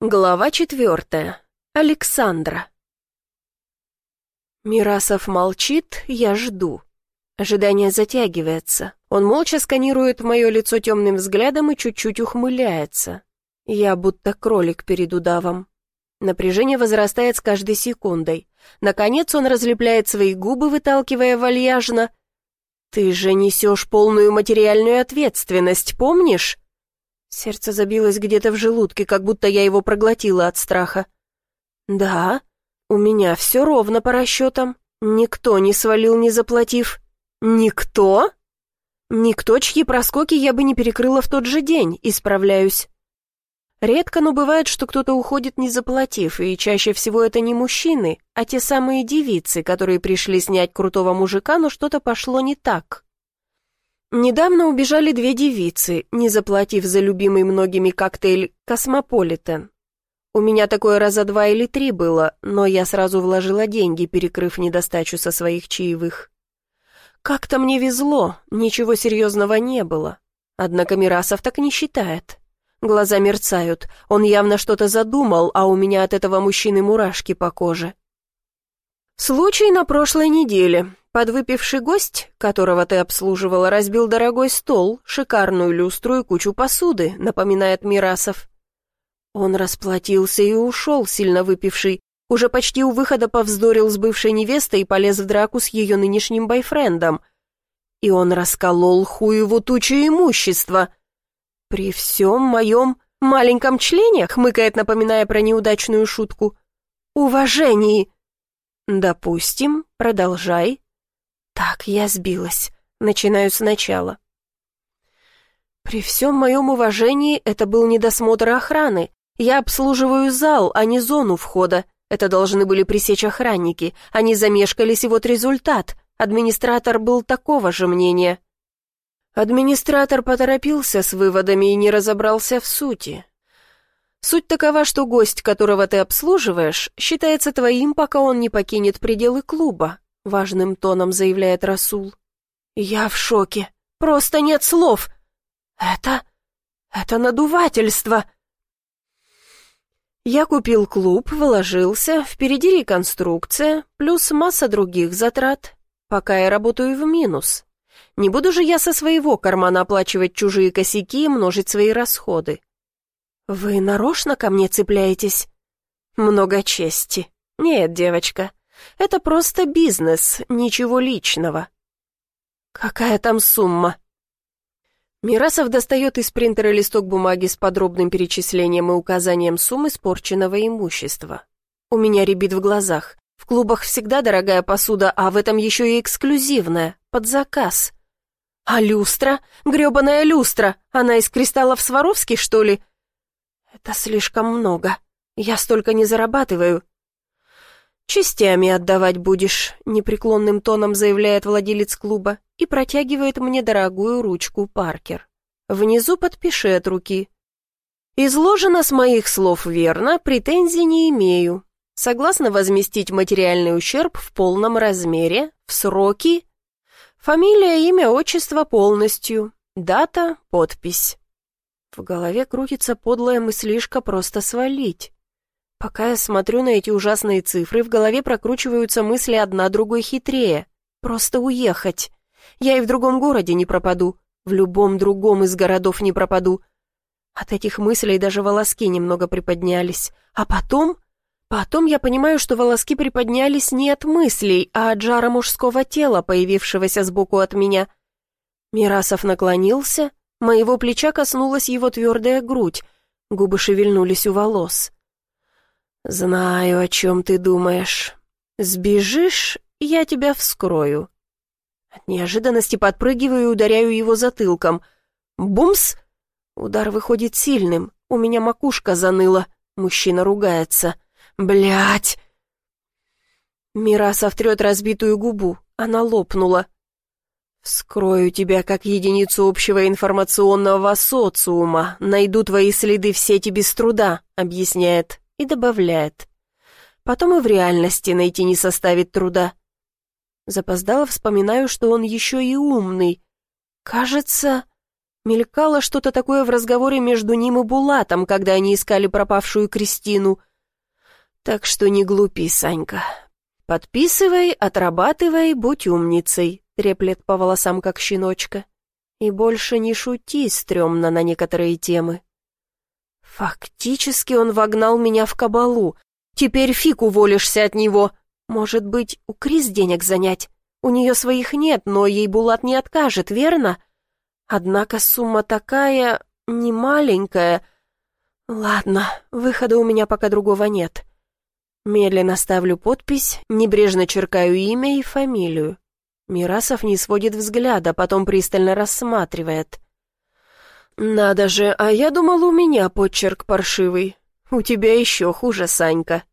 Глава четвертая. Александра. Мирасов молчит, я жду. Ожидание затягивается. Он молча сканирует мое лицо темным взглядом и чуть-чуть ухмыляется. Я будто кролик перед удавом. Напряжение возрастает с каждой секундой. Наконец он разлепляет свои губы, выталкивая вальяжно. «Ты же несешь полную материальную ответственность, помнишь?» Сердце забилось где-то в желудке, как будто я его проглотила от страха. «Да, у меня все ровно по расчетам. Никто не свалил, не заплатив». «Никто?» «Никто, чьи проскоки я бы не перекрыла в тот же день, исправляюсь». Редко, но бывает, что кто-то уходит, не заплатив, и чаще всего это не мужчины, а те самые девицы, которые пришли снять крутого мужика, но что-то пошло не так. Недавно убежали две девицы, не заплатив за любимый многими коктейль «Космополитен». У меня такое раза два или три было, но я сразу вложила деньги, перекрыв недостачу со своих чаевых. Как-то мне везло, ничего серьезного не было. Однако Мирасов так не считает. Глаза мерцают, он явно что-то задумал, а у меня от этого мужчины мурашки по коже. Случай на прошлой неделе. Подвыпивший гость, которого ты обслуживала, разбил дорогой стол, шикарную люстру и кучу посуды, напоминает Мирасов. Он расплатился и ушел, сильно выпивший. Уже почти у выхода повздорил с бывшей невестой и полез в драку с ее нынешним бойфрендом. И он расколол хуеву тучу имущества. При всем моем маленьком члене, хмыкает, напоминая про неудачную шутку, уважении. Допустим, продолжай. Так, я сбилась. Начинаю сначала. При всем моем уважении это был недосмотр охраны. Я обслуживаю зал, а не зону входа. Это должны были пресечь охранники. Они замешкались, и вот результат. Администратор был такого же мнения. Администратор поторопился с выводами и не разобрался в сути. Суть такова, что гость, которого ты обслуживаешь, считается твоим, пока он не покинет пределы клуба важным тоном заявляет Расул. «Я в шоке. Просто нет слов. Это... это надувательство». Я купил клуб, вложился, впереди реконструкция, плюс масса других затрат. Пока я работаю в минус. Не буду же я со своего кармана оплачивать чужие косяки и множить свои расходы. Вы нарочно ко мне цепляетесь? Много чести. Нет, девочка, это просто бизнес, ничего личного. Какая там сумма? Мирасов достает из принтера листок бумаги с подробным перечислением и указанием сумм испорченного имущества. У меня рябит в глазах. В клубах всегда дорогая посуда, а в этом еще и эксклюзивная, под заказ. А люстра? грёбаная люстра! Она из кристаллов Сваровски, что ли? Это слишком много. Я столько не зарабатываю. «Частями отдавать будешь», — непреклонным тоном заявляет владелец клуба и протягивает мне дорогую ручку Паркер. Внизу подпиши от руки. Изложено с моих слов верно, претензий не имею. Согласна возместить материальный ущерб в полном размере, в сроки. Фамилия, имя, отчество полностью. Дата, подпись. В голове крутится подлая мыслишка просто свалить. Пока я смотрю на эти ужасные цифры, в голове прокручиваются мысли одна другой хитрее. Просто уехать. Я и в другом городе не пропаду, в любом другом из городов не пропаду. От этих мыслей даже волоски немного приподнялись. А потом... Потом я понимаю, что волоски приподнялись не от мыслей, а от жара мужского тела, появившегося сбоку от меня. Мирасов наклонился, моего плеча коснулась его твердая грудь, губы шевельнулись у волос. «Знаю, о чем ты думаешь. Сбежишь, я тебя вскрою». От неожиданности подпрыгиваю и ударяю его затылком. Бумс! Удар выходит сильным. У меня макушка заныла. Мужчина ругается. Блять! Мирасов трет разбитую губу. Она лопнула. «Вскрою тебя как единицу общего информационного социума, найду твои следы в сети без труда», — объясняет и добавляет. Потом и в реальности найти не составит труда. Запоздало вспоминаю, что он еще и умный. Кажется, Мелькало что-то такое в разговоре между ним и Булатом, когда они искали пропавшую Кристину. Так что не глупи, Санька. Подписывай, отрабатывай, будь умницей, треплет по волосам, как щеночка. И больше не шути стрёмно на некоторые темы. Фактически он вогнал меня в кабалу. Теперь фиг уволишься от него. Может быть, у Крис денег занять? У нее своих нет, но ей Булат не откажет, верно? Однако сумма такая... не маленькая. Ладно, выхода у меня пока другого нет. Медленно ставлю подпись, небрежно черкаю имя и фамилию. Мирасов не сводит взгляда, потом пристально рассматривает. «Надо же, а я думал, у меня почерк паршивый. У тебя еще хуже, Санька».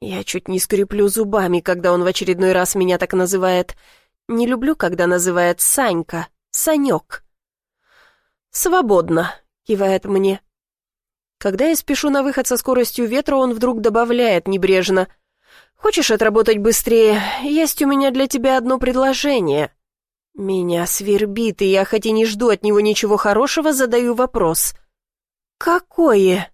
Я чуть не скреплю зубами, когда он в очередной раз меня так называет. Не люблю, когда называет Санька, Санек. «Свободно», — кивает мне. Когда я спешу на выход со скоростью ветра, он вдруг добавляет небрежно. «Хочешь отработать быстрее? Есть у меня для тебя одно предложение». Меня свербит, и я, хоть и не жду от него ничего хорошего, задаю вопрос. «Какое?»